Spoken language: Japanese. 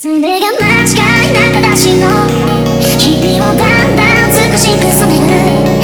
それが間違いなく私の日々をだんだん美しく染める。